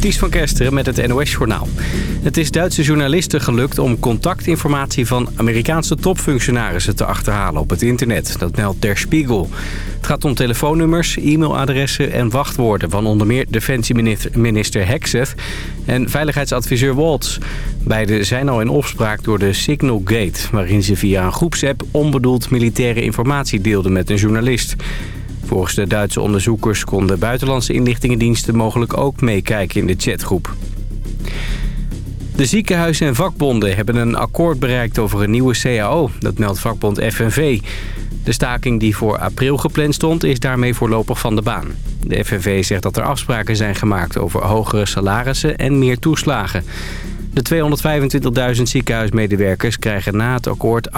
Ties van Kesteren met het NOS-journaal. Het is Duitse journalisten gelukt om contactinformatie van Amerikaanse topfunctionarissen te achterhalen op het internet. Dat meldt Der Spiegel. Het gaat om telefoonnummers, e-mailadressen en wachtwoorden van onder meer defensieminister Hexeth en veiligheidsadviseur Waltz. Beide zijn al in opspraak door de Signal Gate, waarin ze via een groepsapp onbedoeld militaire informatie deelden met een journalist. Volgens de Duitse onderzoekers konden buitenlandse inlichtingendiensten mogelijk ook meekijken in de chatgroep. De ziekenhuizen en vakbonden hebben een akkoord bereikt over een nieuwe CAO. Dat meldt vakbond FNV. De staking die voor april gepland stond is daarmee voorlopig van de baan. De FNV zegt dat er afspraken zijn gemaakt over hogere salarissen en meer toeslagen. De 225.000 ziekenhuismedewerkers krijgen na het akkoord 8%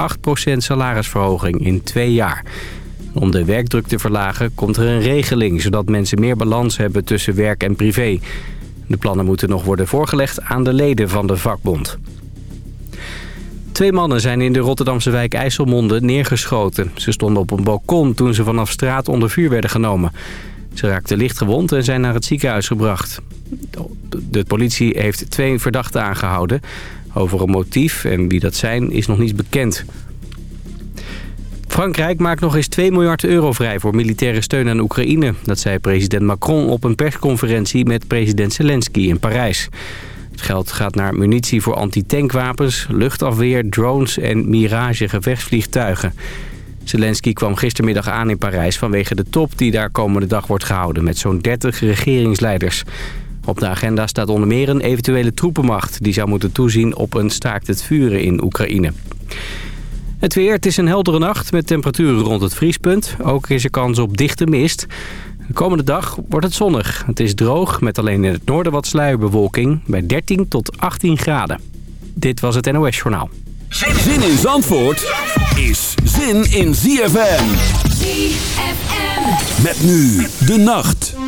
salarisverhoging in twee jaar. Om de werkdruk te verlagen komt er een regeling... zodat mensen meer balans hebben tussen werk en privé. De plannen moeten nog worden voorgelegd aan de leden van de vakbond. Twee mannen zijn in de Rotterdamse wijk IJsselmonde neergeschoten. Ze stonden op een balkon toen ze vanaf straat onder vuur werden genomen. Ze raakten licht gewond en zijn naar het ziekenhuis gebracht. De politie heeft twee verdachten aangehouden. Over een motief en wie dat zijn is nog niet bekend. Frankrijk maakt nog eens 2 miljard euro vrij voor militaire steun aan Oekraïne. Dat zei president Macron op een persconferentie met president Zelensky in Parijs. Het geld gaat naar munitie voor antitankwapens, luchtafweer, drones en Mirage gevechtsvliegtuigen. Zelensky kwam gistermiddag aan in Parijs vanwege de top die daar komende dag wordt gehouden met zo'n 30 regeringsleiders. Op de agenda staat onder meer een eventuele troepenmacht die zou moeten toezien op een staakt het vuren in Oekraïne. Het weer, het is een heldere nacht met temperaturen rond het vriespunt. Ook is er kans op dichte mist. De komende dag wordt het zonnig. Het is droog met alleen in het noorden wat sluierbewolking bij 13 tot 18 graden. Dit was het NOS Journaal. Zin in Zandvoort is zin in ZFM. ZFM. Met nu de nacht.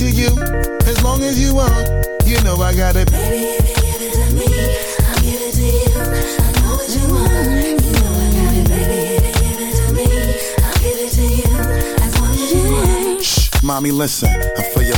to you. As long as you want, you know I got it. Baby, if you give it to me, I'll give it to you. I know what you want, you know I got it. Baby, if you give it to me, I'll give it to you. As long as you want. Shh, mommy, listen. I feel your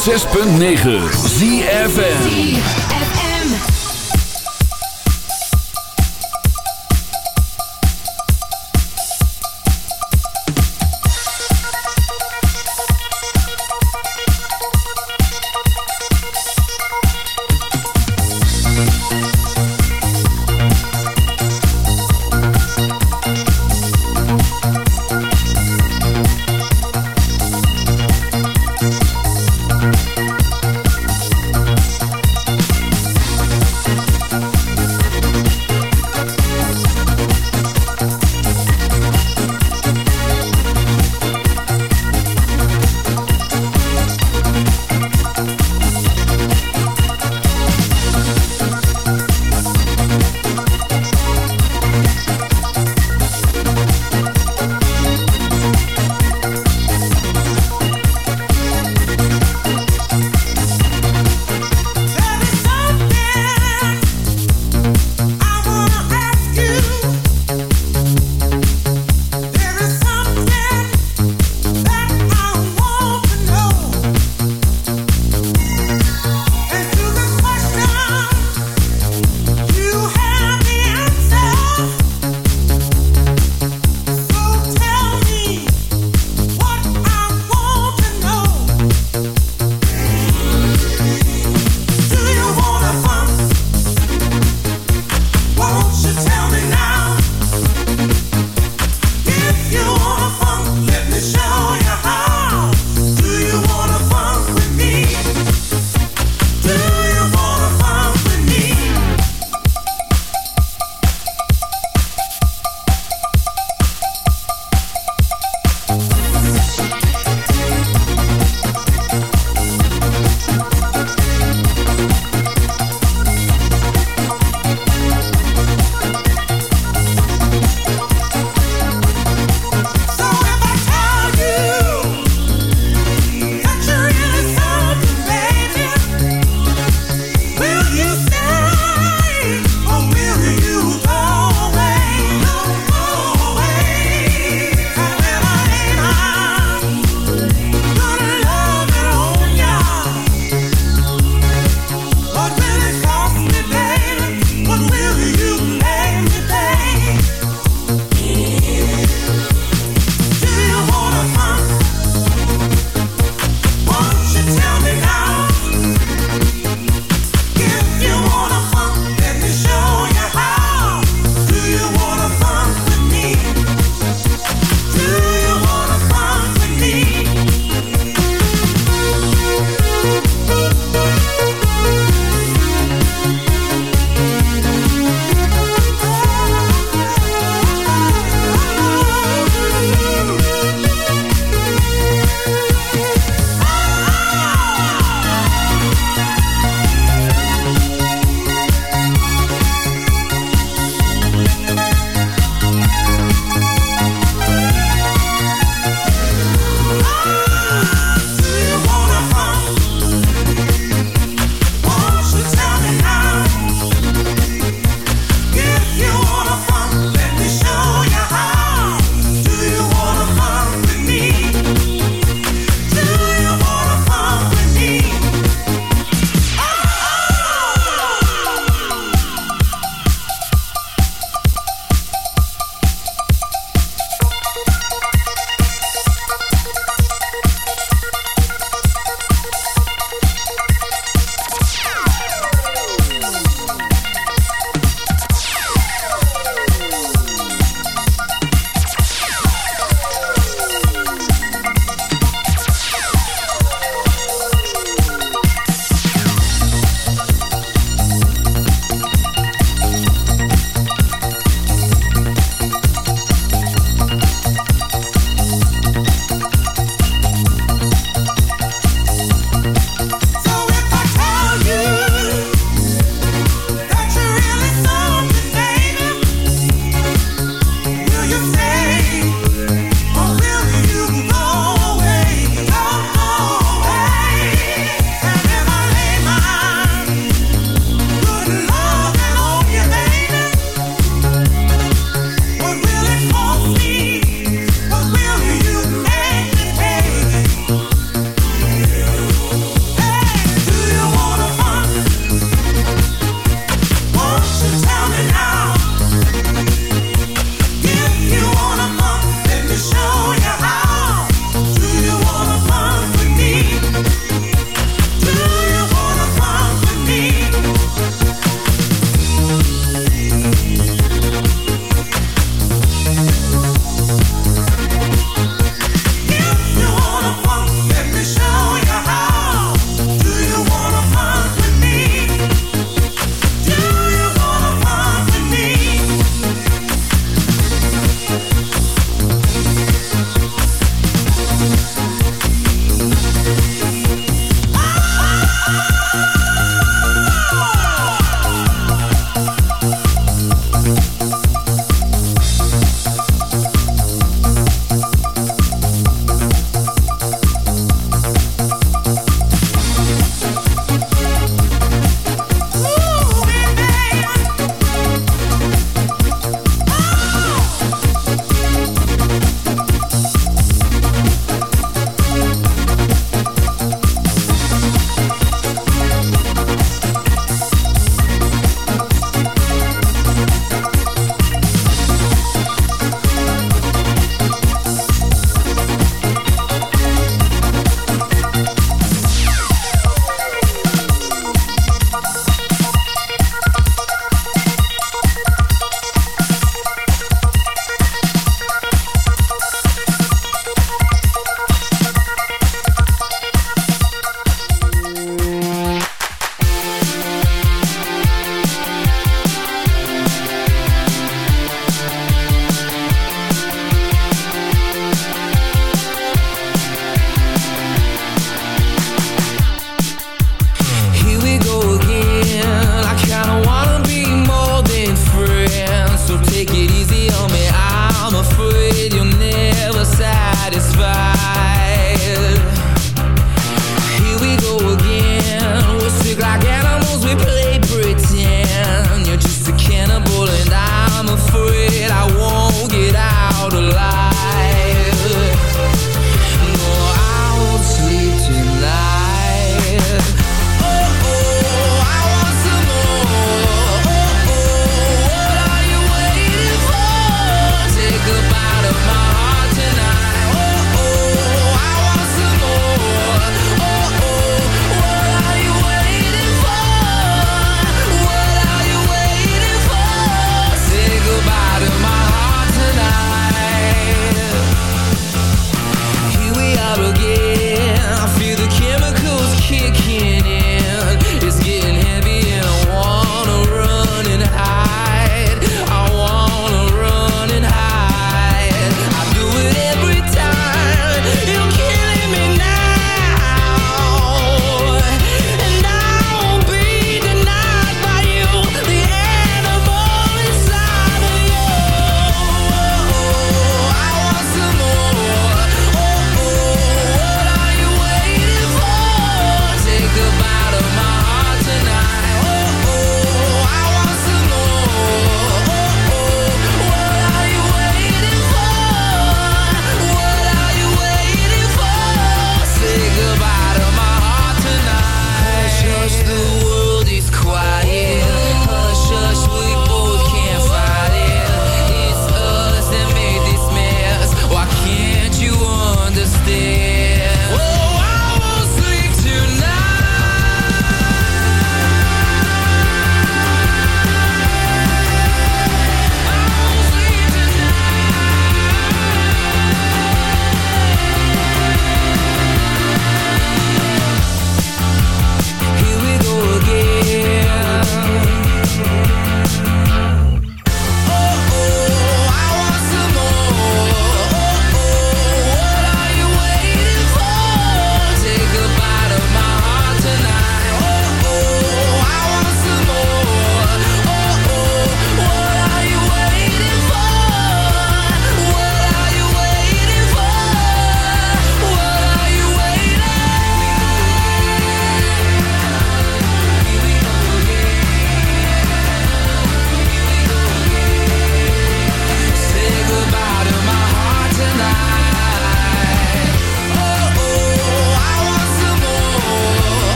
106.9 ZFN